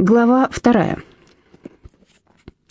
Глава вторая.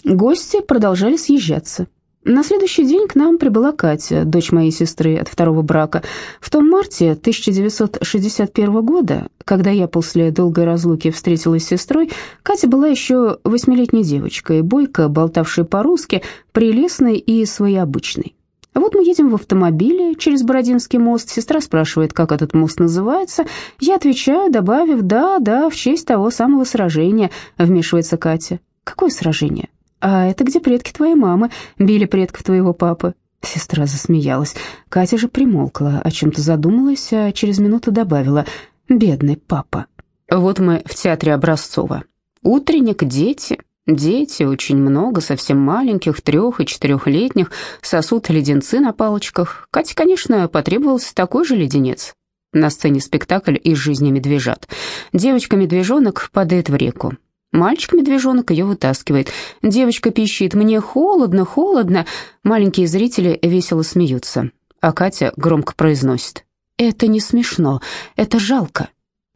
Гости продолжали съезжаться. На следующий день к нам прибыла Катя, дочь моей сестры от второго брака. В том марте 1961 года, когда я после долгой разлуки встретилась с сестрой, Катя была еще восьмилетней девочкой, бойко, болтавшей по-русски, прелестной и своеобычной. Вот мы едем в автомобиле через Бородинский мост. Сестра спрашивает, как этот мост называется. Я отвечаю, добавив «да, да, в честь того самого сражения», вмешивается Катя. «Какое сражение?» «А это где предки твоей мамы били предков твоего папы?» Сестра засмеялась. Катя же примолкла, о чем-то задумалась, а через минуту добавила «бедный папа». Вот мы в театре Образцова. Утренник, дети, Дети, очень много, совсем маленьких, трех- и четырехлетних, сосут леденцы на палочках. Кате, конечно, потребовался такой же леденец. На сцене спектакль из жизни медвежат. Девочка-медвежонок падает в реку. Мальчик-медвежонок ее вытаскивает. Девочка пищит «Мне холодно, холодно». Маленькие зрители весело смеются. А Катя громко произносит «Это не смешно, это жалко».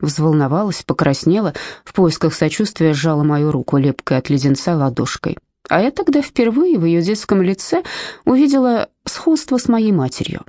Взволновалась, покраснела, в поисках сочувствия сжала мою руку, лепкой от леденца ладошкой. А я тогда впервые в ее детском лице увидела сходство с моей матерью.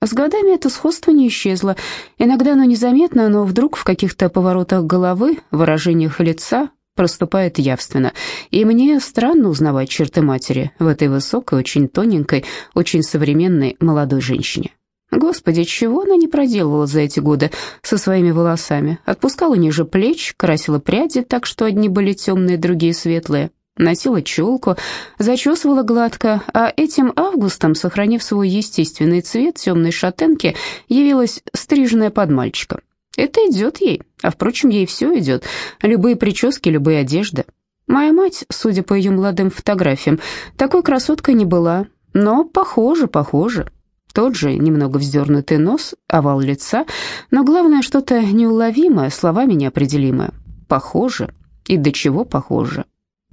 С годами это сходство не исчезло. Иногда оно незаметно, но вдруг в каких-то поворотах головы, выражениях лица проступает явственно. И мне странно узнавать черты матери в этой высокой, очень тоненькой, очень современной молодой женщине. Господи, чего она не проделывала за эти годы со своими волосами? Отпускала ниже плеч, красила пряди так, что одни были темные, другие светлые. Носила челку, зачесывала гладко, а этим августом, сохранив свой естественный цвет темной шатенки, явилась стриженная под мальчика. Это идет ей, а, впрочем, ей все идет. Любые прически, любые одежды. Моя мать, судя по ее молодым фотографиям, такой красоткой не была, но похоже, похоже. Тот же немного вздернутый нос, овал лица, но главное что-то неуловимое, словами неопределимое. Похоже. И до чего похоже.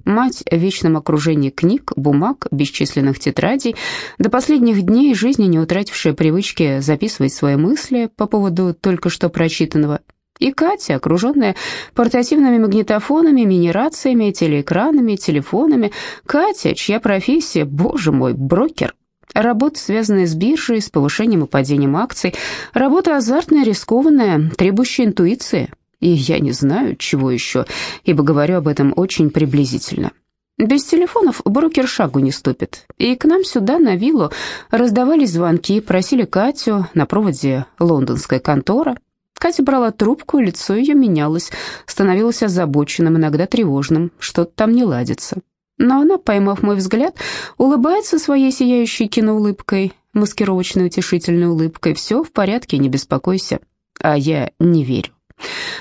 Мать в вечном окружении книг, бумаг, бесчисленных тетрадей, до последних дней жизни не утратившая привычки записывать свои мысли по поводу только что прочитанного. И Катя, окруженная портативными магнитофонами, мини-рациями, телеэкранами, телефонами. Катя, чья профессия, боже мой, брокер – Работа, связанная с биржей, с повышением и падением акций. Работа азартная, рискованная, требующая интуиции. И я не знаю, чего еще, ибо говорю об этом очень приблизительно. Без телефонов брокер шагу не ступит. И к нам сюда, на виллу, раздавались звонки, просили Катю, на проводе лондонская контора. Катя брала трубку, лицо ее менялось, становилось озабоченным, иногда тревожным, что-то там не ладится. Но она, поймав мой взгляд, улыбается своей сияющей киноулыбкой, маскировочной утешительной улыбкой. «Все в порядке, не беспокойся». А я не верю.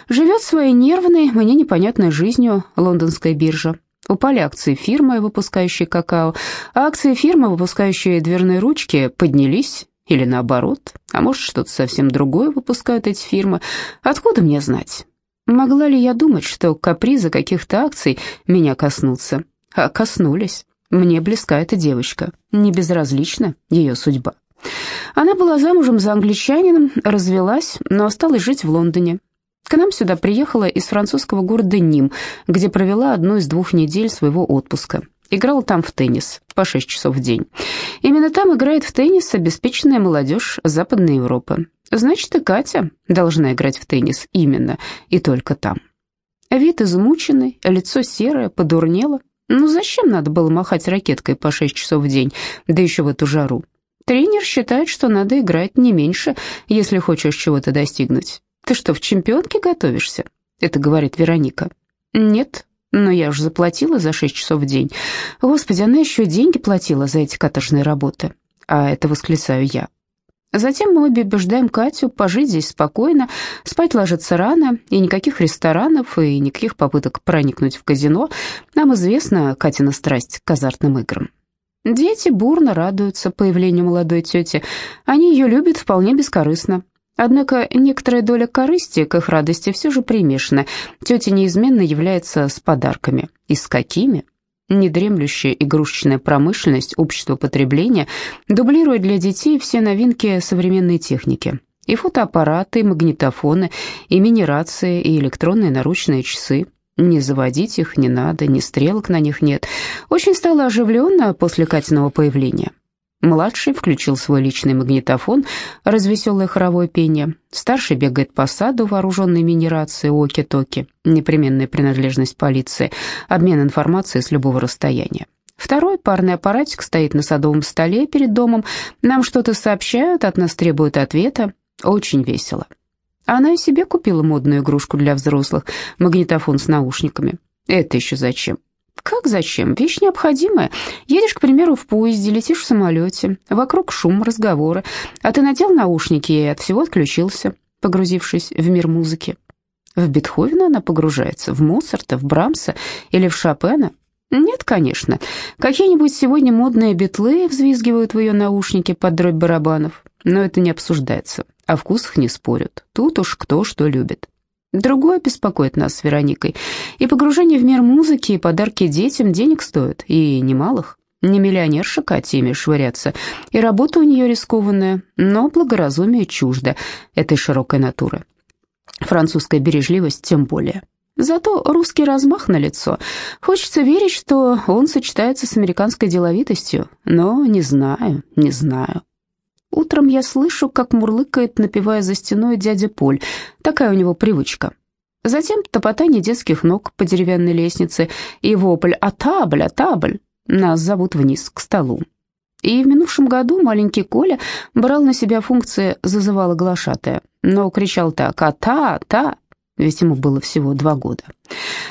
Живет своей нервной, мне непонятной жизнью лондонская биржа. Упали акции фирмы, выпускающей какао, а акции фирмы, выпускающие дверные ручки, поднялись, или наоборот, а может, что-то совсем другое выпускают эти фирмы. Откуда мне знать? Могла ли я думать, что капризы каких-то акций меня коснутся? А коснулись. Мне близка эта девочка, не безразлична ее судьба. Она была замужем за англичанином, развелась, но осталась жить в Лондоне. К нам сюда приехала из французского города Ним, где провела одну из двух недель своего отпуска. Играла там в теннис по 6 часов в день. Именно там играет в теннис обеспеченная молодежь Западной Европы. Значит, и Катя должна играть в теннис именно и только там. Вид измученный, лицо серое, подурнело, ну зачем надо было махать ракеткой по 6 часов в день, да еще в эту жару? Тренер считает, что надо играть не меньше, если хочешь чего-то достигнуть. Ты что, в чемпионке готовишься? Это говорит Вероника. Нет, но я уже заплатила за 6 часов в день. Господи, она еще деньги платила за эти каторжные работы. А это восклицаю я. Затем мы убеждаем Катю пожить здесь спокойно, спать ложиться рано, и никаких ресторанов, и никаких попыток проникнуть в казино. Нам известна Катина страсть к азартным играм. Дети бурно радуются появлению молодой тети. Они ее любят вполне бескорыстно. Однако некоторая доля корысти к их радости все же примешана. Тетя неизменно является с подарками. И с какими? Недремлющая игрушечная промышленность общества потребления дублирует для детей все новинки современной техники. И фотоаппараты, и магнитофоны, и мини-рации, и электронные наручные часы. Не заводить их не надо, ни стрелок на них нет. Очень стало оживленно после Катиного появления. Младший включил свой личный магнитофон, развеселое хоровое пение. Старший бегает по саду, вооруженный мини-рацией оки-токи, непременная принадлежность полиции, обмен информацией с любого расстояния. Второй парный аппаратик стоит на садовом столе перед домом. Нам что-то сообщают, от нас требуют ответа. Очень весело. Она и себе купила модную игрушку для взрослых, магнитофон с наушниками. Это еще зачем? Как зачем? Вещь необходимая. Едешь, к примеру, в поезде, летишь в самолете, вокруг шум, разговоры, а ты надел наушники и от всего отключился, погрузившись в мир музыки. В Бетховена она погружается, в Моцарта, в Брамса или в Шопена? Нет, конечно. Какие-нибудь сегодня модные битлы взвизгивают в ее наушники под дробь барабанов, но это не обсуждается. О вкусах не спорят. Тут уж кто что любит. Другое беспокоит нас с Вероникой. И погружение в мир музыки, и подарки детям денег стоят, и немалых. Не миллионерша Катя швыряться, и работа у нее рискованная, но благоразумие чуждо этой широкой натуры. Французская бережливость тем более. Зато русский размах на лицо. Хочется верить, что он сочетается с американской деловитостью, но не знаю, не знаю. Утром я слышу, как мурлыкает, напевая за стеной дядя Поль. Такая у него привычка. Затем топотание детских ног по деревянной лестнице и вопль «А табль, а табль!» Нас зовут вниз, к столу. И в минувшем году маленький Коля брал на себя функции зазывала глашатая, но кричал так «А та, та!» ведь ему было всего два года.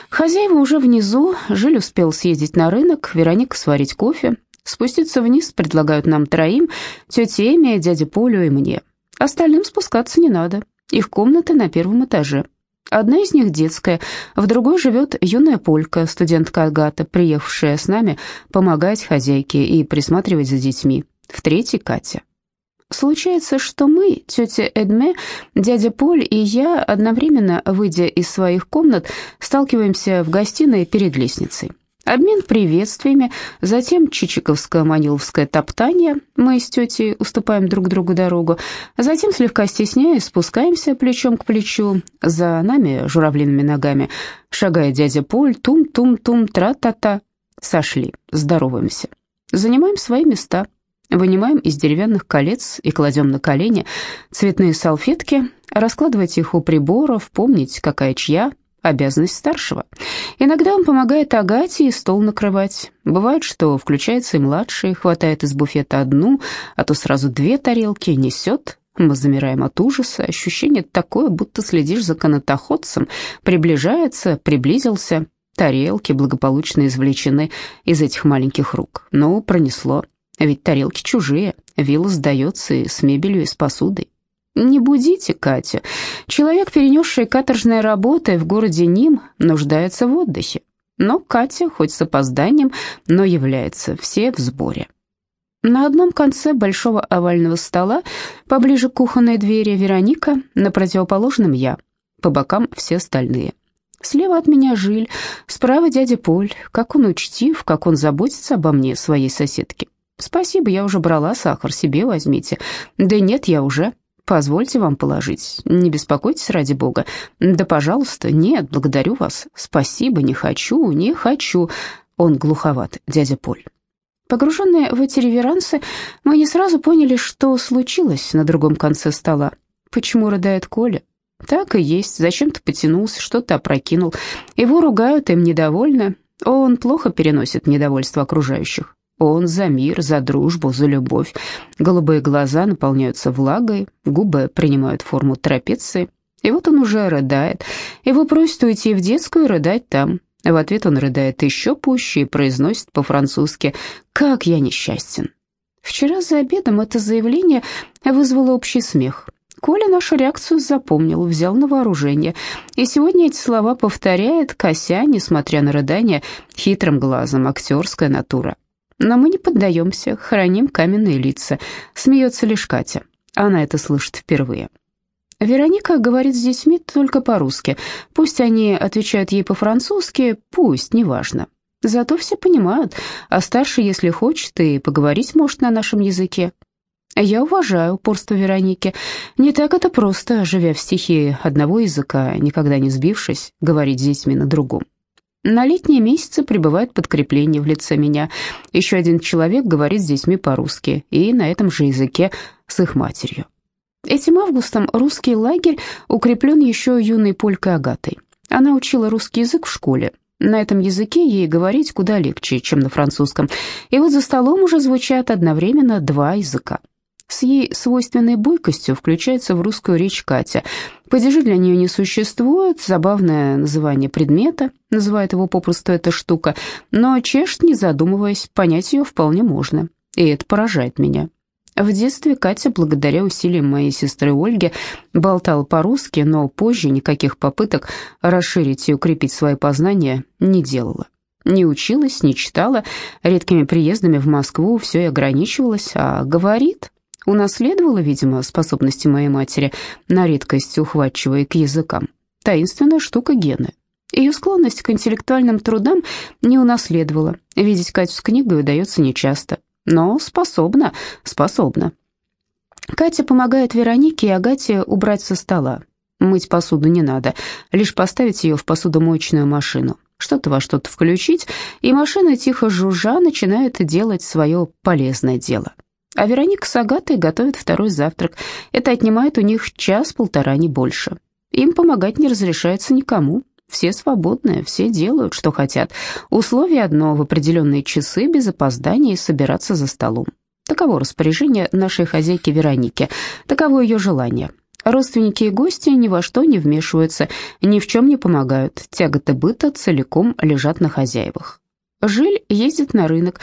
Хозяева уже внизу, Жиль успел съездить на рынок, Вероника сварить кофе, Спуститься вниз предлагают нам троим, тете Эми, дяде Полю и мне. Остальным спускаться не надо, их комнаты на первом этаже. Одна из них детская, в другой живет юная полька, студентка Агата, приехавшая с нами помогать хозяйке и присматривать за детьми. В третьей Катя. Случается, что мы, тетя Эдме, дядя Поль и я, одновременно, выйдя из своих комнат, сталкиваемся в гостиной перед лестницей. Обмен приветствиями, затем чичиковско-маниловское топтание, мы с тетей уступаем друг другу дорогу, затем, слегка стесняясь, спускаемся плечом к плечу, за нами журавлиными ногами, шагая дядя Поль, тум-тум-тум, тра-та-та, сошли, здороваемся, занимаем свои места, вынимаем из деревянных колец и кладем на колени цветные салфетки, раскладывать их у приборов, помнить, какая чья, обязанность старшего. Иногда он помогает Агате и стол накрывать. Бывает, что включается и младший, хватает из буфета одну, а то сразу две тарелки, несет. Мы замираем от ужаса, ощущение такое, будто следишь за канатоходцем, приближается, приблизился. Тарелки благополучно извлечены из этих маленьких рук. Но пронесло, ведь тарелки чужие, вилла сдается и с мебелью, и с посудой. Не будите Катю. Человек, перенесший каторжные работы в городе Ним, нуждается в отдыхе. Но Катя, хоть с опозданием, но является все в сборе. На одном конце большого овального стола, поближе к кухонной двери, Вероника, на противоположном я, по бокам все остальные. Слева от меня Жиль, справа дядя Поль, как он учтив, как он заботится обо мне, своей соседке. Спасибо, я уже брала сахар, себе возьмите. Да нет, я уже. Позвольте вам положить. Не беспокойтесь ради бога. Да, пожалуйста. Нет, благодарю вас. Спасибо, не хочу, не хочу. Он глуховат, дядя Поль. Погруженные в эти реверансы, мы не сразу поняли, что случилось на другом конце стола. Почему рыдает Коля? Так и есть. Зачем-то потянулся, что-то опрокинул. Его ругают, им недовольны. Он плохо переносит недовольство окружающих. Он за мир, за дружбу, за любовь. Голубые глаза наполняются влагой, губы принимают форму трапеции. И вот он уже рыдает. Его просят уйти в детскую и рыдать там. В ответ он рыдает еще пуще и произносит по-французски «Как я несчастен». Вчера за обедом это заявление вызвало общий смех. Коля нашу реакцию запомнил, взял на вооружение. И сегодня эти слова повторяет, кося, несмотря на рыдание, хитрым глазом, актерская натура. Но мы не поддаемся, храним каменные лица. Смеется лишь Катя. Она это слышит впервые. Вероника говорит с детьми только по-русски. Пусть они отвечают ей по-французски, пусть, неважно. Зато все понимают, а старший, если хочет, и поговорить может на нашем языке. Я уважаю упорство Вероники. Не так это просто, живя в стихии одного языка, никогда не сбившись, говорить с детьми на другом. На летние месяцы прибывает подкрепление в лице меня. Еще один человек говорит с детьми по-русски, и на этом же языке с их матерью. Этим августом русский лагерь укреплен еще юной полькой Агатой. Она учила русский язык в школе. На этом языке ей говорить куда легче, чем на французском. И вот за столом уже звучат одновременно два языка. С ей свойственной бойкостью включается в русскую речь Катя. Падежи для нее не существует, забавное название предмета, называет его попросту эта штука, но чешет, не задумываясь, понять ее вполне можно, и это поражает меня. В детстве Катя, благодаря усилиям моей сестры Ольги, болтала по-русски, но позже никаких попыток расширить и укрепить свои познания не делала. Не училась, не читала, редкими приездами в Москву все и ограничивалась, а говорит, Унаследовала, видимо, способности моей матери на редкость ухватчивая к языкам. Таинственная штука гены. Ее склонность к интеллектуальным трудам не унаследовала. Видеть Катю с книгой удается нечасто. Но способна, способна. Катя помогает Веронике и Агате убрать со стола. Мыть посуду не надо, лишь поставить ее в посудомоечную машину. Что-то во что-то включить, и машина, тихо жужжа, начинает делать свое полезное дело. А Вероника с Агатой готовят второй завтрак. Это отнимает у них час-полтора, не больше. Им помогать не разрешается никому. Все свободны, все делают, что хотят. Условие одно – в определенные часы без опоздания собираться за столом. Таково распоряжение нашей хозяйки Вероники, таково ее желание. Родственники и гости ни во что не вмешиваются, ни в чем не помогают. Тяготы быта целиком лежат на хозяевах. Жиль ездит на рынок,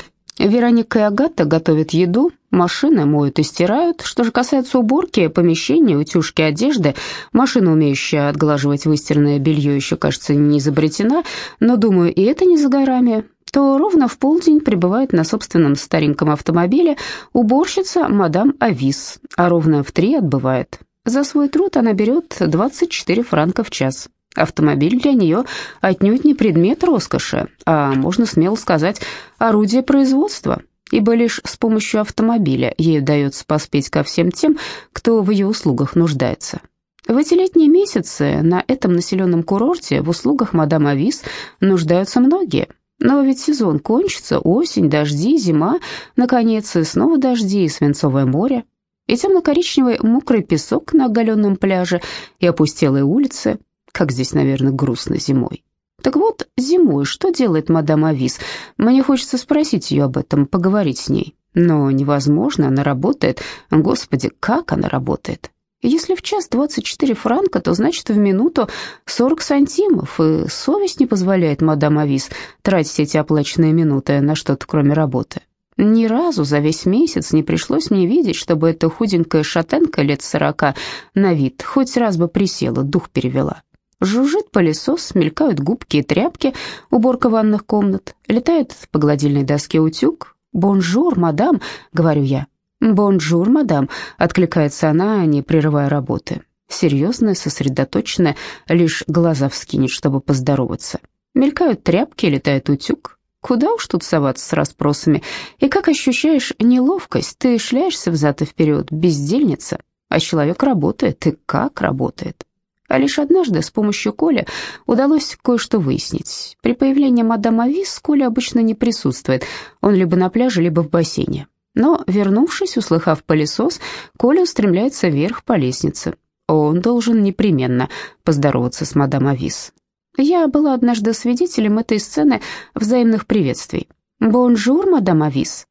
Вероника и Агата готовят еду, машины моют и стирают. Что же касается уборки, помещения, утюжки одежды, машина, умеющая отглаживать выстиранное белье, еще, кажется, не изобретена, но, думаю, и это не за горами то ровно в полдень прибывает на собственном стареньком автомобиле уборщица мадам Авис, а ровно в три отбывает. За свой труд она берет 24 франка в час. Автомобиль для нее отнюдь не предмет роскоши, а, можно смело сказать, орудие производства, ибо лишь с помощью автомобиля ей удается поспеть ко всем тем, кто в ее услугах нуждается. В эти летние месяцы на этом населенном курорте в услугах мадам Авис нуждаются многие. Но ведь сезон кончится, осень, дожди, зима, наконец, и снова дожди, и свинцовое море, и темно-коричневый мокрый песок на оголенном пляже, и опустелые улицы – как здесь, наверное, грустно зимой. Так вот, зимой что делает мадам Авис? Мне хочется спросить ее об этом, поговорить с ней. Но невозможно, она работает. Господи, как она работает? Если в час 24 франка, то значит в минуту 40 сантимов, и совесть не позволяет мадам Авис тратить эти оплаченные минуты на что-то, кроме работы. Ни разу за весь месяц не пришлось мне видеть, чтобы эта худенькая шатенка лет сорока на вид хоть раз бы присела, дух перевела. Жужжит пылесос, мелькают губки и тряпки, уборка ванных комнат, летает по гладильной доске утюг. «Bonjour, madame», — говорю я. «Bonjour, madame», — откликается она, не прерывая работы. Серьезная, сосредоточенная, лишь глаза вскинет, чтобы поздороваться. Мелькают тряпки, летает утюг. Куда уж тут соваться с расспросами? И как ощущаешь неловкость? Ты шляешься взад и вперед, бездельница, а человек работает, и как работает. А лишь однажды с помощью Коля удалось кое-что выяснить. При появлении мадам Авис Коля обычно не присутствует, он либо на пляже, либо в бассейне. Но, вернувшись, услыхав пылесос, Коля устремляется вверх по лестнице. Он должен непременно поздороваться с мадам Авис. Я была однажды свидетелем этой сцены взаимных приветствий. «Bonjour, madame Avis»,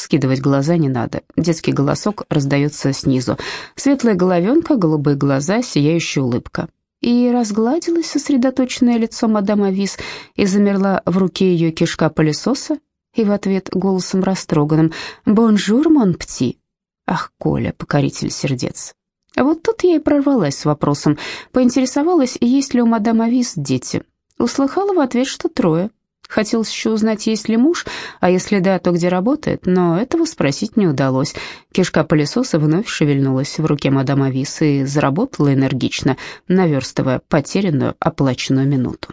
Вскидывать глаза не надо. Детский голосок раздается снизу. Светлая головенка, голубые глаза, сияющая улыбка. И разгладилось сосредоточенное лицо мадам Авис, и замерла в руке ее кишка пылесоса, и в ответ голосом растроганным «Bonjour, mon petit». Ах, Коля, покоритель сердец. А вот тут я и прорвалась с вопросом, поинтересовалась, есть ли у мадам Авис дети. Услыхала в ответ, что трое. Хотелось еще узнать, есть ли муж, а если да, то где работает, но этого спросить не удалось. Кишка пылесоса вновь шевельнулась в руке мадам Авис и заработала энергично, наверстывая потерянную оплаченную минуту.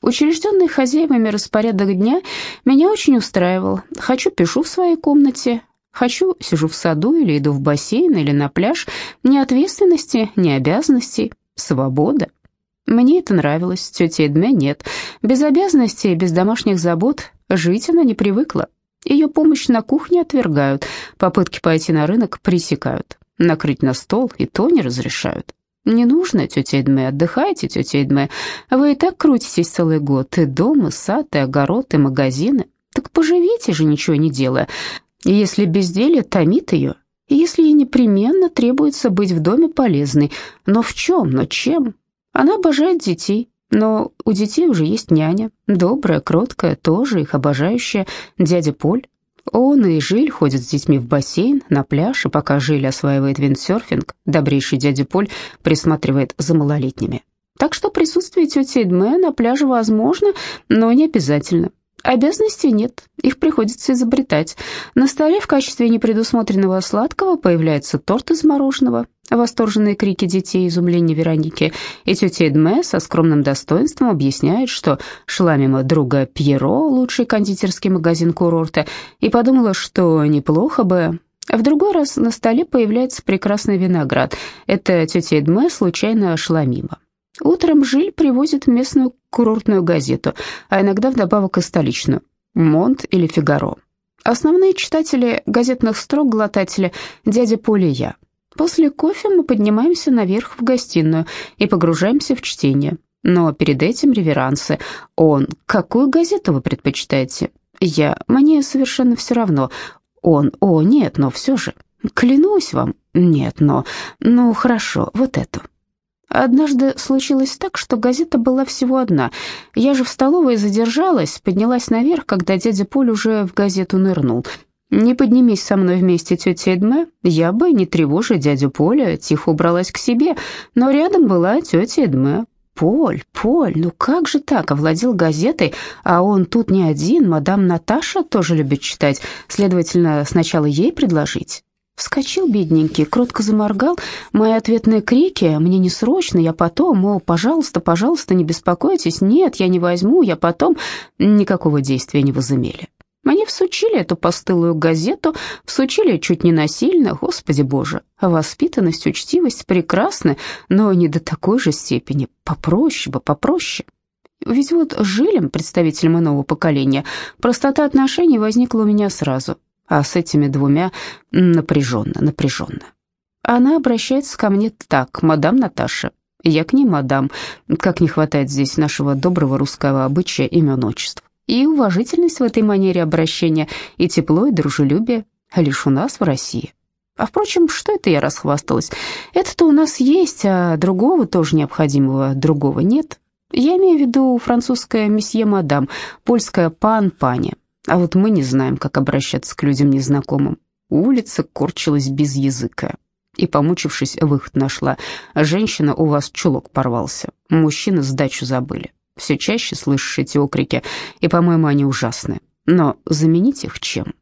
Учрежденный хозяевами распорядок дня меня очень устраивал. Хочу, пишу в своей комнате, хочу, сижу в саду или иду в бассейн или на пляж. Ни ответственности, ни обязанностей, свобода. Мне это нравилось, тете Эдме нет. Без обязанностей, без домашних забот жить она не привыкла. Ее помощь на кухне отвергают, попытки пойти на рынок пресекают. Накрыть на стол и то не разрешают. «Не нужно, тетя Эдме, отдыхайте, тетя Эдме. Вы и так крутитесь целый год, и дом, и сад, и огород, и магазины. Так поживите же, ничего не делая. Если безделье томит ее, если ей непременно требуется быть в доме полезной. Но в чем, но чем? Она обожает детей, но у детей уже есть няня, добрая, кроткая, тоже их обожающая, дядя Поль. Он и Жиль ходят с детьми в бассейн, на пляж, и пока Жиль осваивает виндсерфинг, добрейший дядя Поль присматривает за малолетними. Так что присутствие тети Эдме на пляже возможно, но не обязательно. Обязанностей нет, их приходится изобретать. На столе в качестве непредусмотренного сладкого появляется торт из мороженого, восторженные крики детей, изумление Вероники, и тетя Эдме со скромным достоинством объясняет, что шла мимо друга Пьеро, лучший кондитерский магазин курорта, и подумала, что неплохо бы... В другой раз на столе появляется прекрасный виноград. Это тетя Эдме случайно шла мимо. Утром Жиль привозит местную курортную газету, а иногда вдобавок и столичную «Монт» или «Фигаро». Основные читатели газетных строк глотатели дядя Поля и я. После кофе мы поднимаемся наверх в гостиную и погружаемся в чтение. Но перед этим реверансы. Он, какую газету вы предпочитаете? Я, мне совершенно все равно. Он, о, нет, но все же. Клянусь вам, нет, но, ну хорошо, вот эту. Однажды случилось так, что газета была всего одна. Я же в столовой задержалась, поднялась наверх, когда дядя Поль уже в газету нырнул. «Не поднимись со мной вместе, тетя Эдме, я бы, не тревожа дядю Поля, тихо убралась к себе, но рядом была тетя Эдме. Поль, Поль, ну как же так, овладел газетой, а он тут не один, мадам Наташа тоже любит читать, следовательно, сначала ей предложить». Вскочил бедненький, кротко заморгал. Мои ответные крики «мне не срочно, я потом», «О, пожалуйста, пожалуйста, не беспокойтесь», «нет, я не возьму, я потом», никакого действия не возымели. Мне всучили эту постылую газету, всучили чуть не насильно, господи боже. Воспитанность, учтивость прекрасны, но не до такой же степени. Попроще бы, попроще. Ведь вот жилем, представителем иного поколения, простота отношений возникла у меня сразу а с этими двумя напряженно, напряженно. Она обращается ко мне так, мадам Наташа. Я к ней мадам, как не хватает здесь нашего доброго русского обычая имен отчеств. И уважительность в этой манере обращения, и тепло, и дружелюбие лишь у нас в России. А впрочем, что это я расхвасталась? Это-то у нас есть, а другого тоже необходимого другого нет. Я имею в виду французская месье мадам, польская пан паня. А вот мы не знаем, как обращаться к людям незнакомым. Улица корчилась без языка. И, помучившись, выход нашла. Женщина, у вас чулок порвался. Мужчины сдачу забыли. Все чаще слышишь эти окрики, и, по-моему, они ужасны. Но заменить их чем?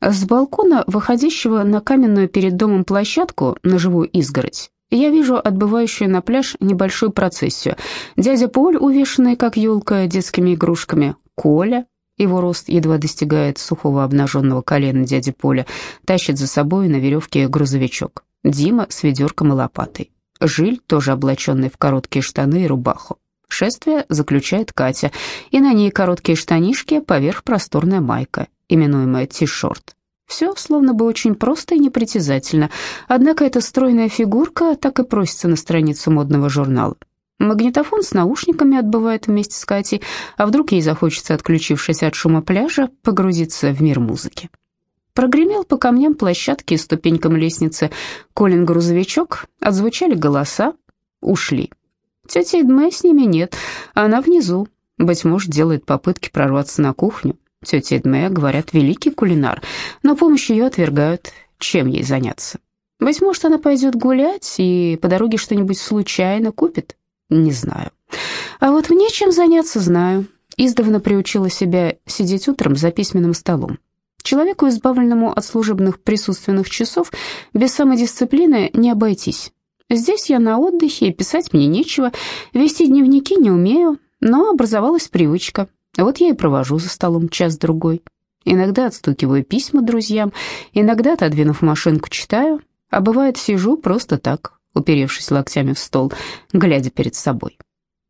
С балкона, выходящего на каменную перед домом площадку, на живую изгородь, я вижу отбывающую на пляж небольшую процессию. Дядя Поль, увешанный, как елка, детскими игрушками, Коля, его рост едва достигает сухого обнаженного колена дяди Поля, тащит за собой на веревке грузовичок. Дима с ведерком и лопатой. Жиль, тоже облаченный в короткие штаны и рубаху. Шествие заключает Катя, и на ней короткие штанишки, поверх просторная майка, именуемая ти-шорт. Все словно бы очень просто и непритязательно, однако эта стройная фигурка так и просится на страницу модного журнала. Магнитофон с наушниками отбывает вместе с Катей, а вдруг ей захочется, отключившись от шума пляжа, погрузиться в мир музыки. Прогремел по камням площадки и ступенькам лестницы Колин-грузовичок, отзвучали голоса, ушли. Тетя Эдме с ними нет, она внизу, быть может, делает попытки прорваться на кухню. Тетя Эдме, говорят, великий кулинар, но помощь ее отвергают, чем ей заняться. Быть может, она пойдет гулять и по дороге что-нибудь случайно купит. Не знаю. А вот мне чем заняться, знаю. Издавна приучила себя сидеть утром за письменным столом. Человеку, избавленному от служебных присутственных часов, без самодисциплины не обойтись. Здесь я на отдыхе, и писать мне нечего, вести дневники не умею, но образовалась привычка. Вот я и провожу за столом час-другой. Иногда отстукиваю письма друзьям, иногда, отодвинув машинку, читаю, а бывает сижу просто так, уперевшись локтями в стол, глядя перед собой.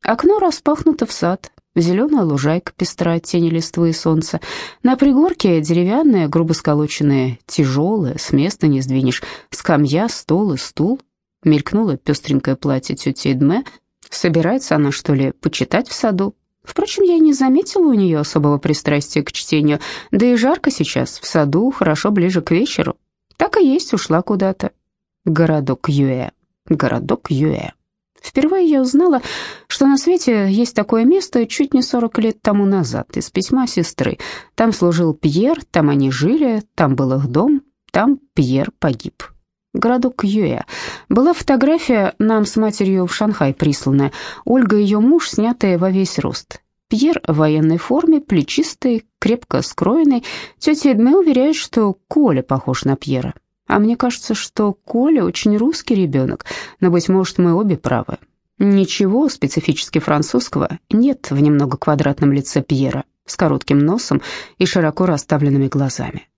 Окно распахнуто в сад, зеленая лужайка пестра от тени листвы и солнца. На пригорке деревянная, грубо сколоченная, тяжелая, с места не сдвинешь, скамья, стол и стул. Мелькнуло пестренькое платье тети Эдме. Собирается она, что ли, почитать в саду? Впрочем, я не заметила у нее особого пристрастия к чтению, да и жарко сейчас, в саду, хорошо ближе к вечеру. Так и есть, ушла куда-то. Городок Юэ, городок Юэ. Впервые я узнала, что на свете есть такое место чуть не 40 лет тому назад, из письма сестры. Там служил Пьер, там они жили, там был их дом, там Пьер погиб. Городок Юэ. Была фотография нам с матерью в Шанхай присланная. Ольга и ее муж, снятые во весь рост. Пьер в военной форме, плечистый, крепко скроенный. Тетя Эдме уверяет, что Коля похож на Пьера. А мне кажется, что Коля очень русский ребенок, но, быть может, мы обе правы. Ничего специфически французского нет в немного квадратном лице Пьера с коротким носом и широко расставленными глазами.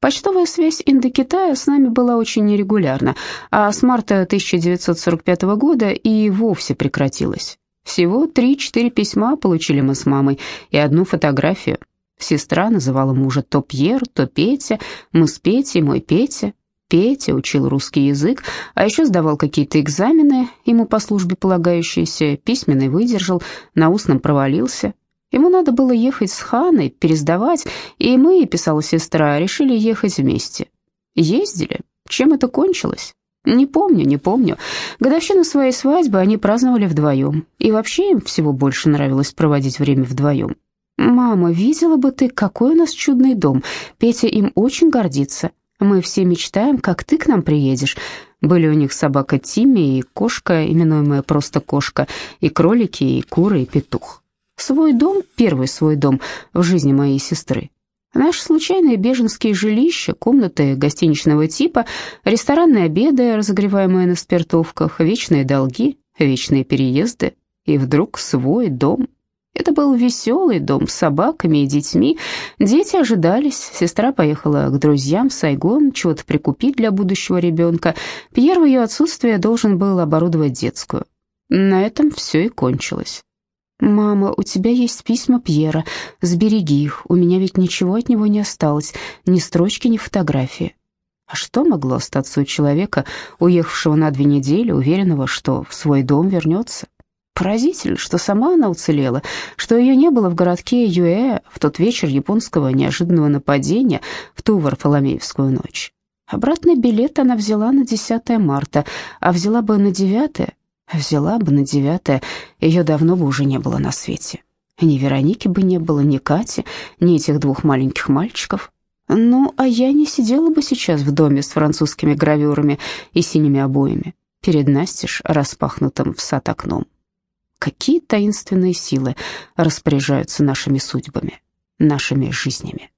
Почтовая связь Индокитая с нами была очень нерегулярна, а с марта 1945 года и вовсе прекратилась. Всего 3-4 письма получили мы с мамой и одну фотографию. Сестра называла мужа то Пьер, то Петя, мы с Петей, мой Петя. Петя учил русский язык, а еще сдавал какие-то экзамены, ему по службе полагающиеся, письменный выдержал, на устном провалился. Ему надо было ехать с Ханой, пересдавать, и мы, писала сестра, решили ехать вместе. Ездили. Чем это кончилось? Не помню, не помню. Годовщину своей свадьбы они праздновали вдвоем. И вообще им всего больше нравилось проводить время вдвоем. «Мама, видела бы ты, какой у нас чудный дом. Петя им очень гордится. Мы все мечтаем, как ты к нам приедешь. Были у них собака Тимми и кошка, именуемая просто кошка, и кролики, и куры, и петух. Свой дом, первый свой дом в жизни моей сестры. Наши случайные беженские жилища, комнаты гостиничного типа, ресторанные обеды, разогреваемые на спиртовках, вечные долги, вечные переезды. И вдруг свой дом. Это был веселый дом с собаками и детьми. Дети ожидались. Сестра поехала к друзьям в Сайгон, чего-то прикупить для будущего ребенка. Пьер в ее отсутствие должен был оборудовать детскую. На этом все и кончилось. «Мама, у тебя есть письма Пьера. Сбереги их. У меня ведь ничего от него не осталось. Ни строчки, ни фотографии». А что могло остаться у человека, уехавшего на две недели, уверенного, что в свой дом вернется? Поразительно, что сама она уцелела, что ее не было в городке Юэ в тот вечер японского неожиданного нападения в ту Варфоломеевскую ночь. Обратный билет она взяла на 10 марта, а взяла бы на 9 Взяла бы на девятое, ее давно бы уже не было на свете. Ни Вероники бы не было, ни Кати, ни этих двух маленьких мальчиков. Ну, а я не сидела бы сейчас в доме с французскими гравюрами и синими обоями, перед настежь распахнутым в сад окном. Какие таинственные силы распоряжаются нашими судьбами, нашими жизнями.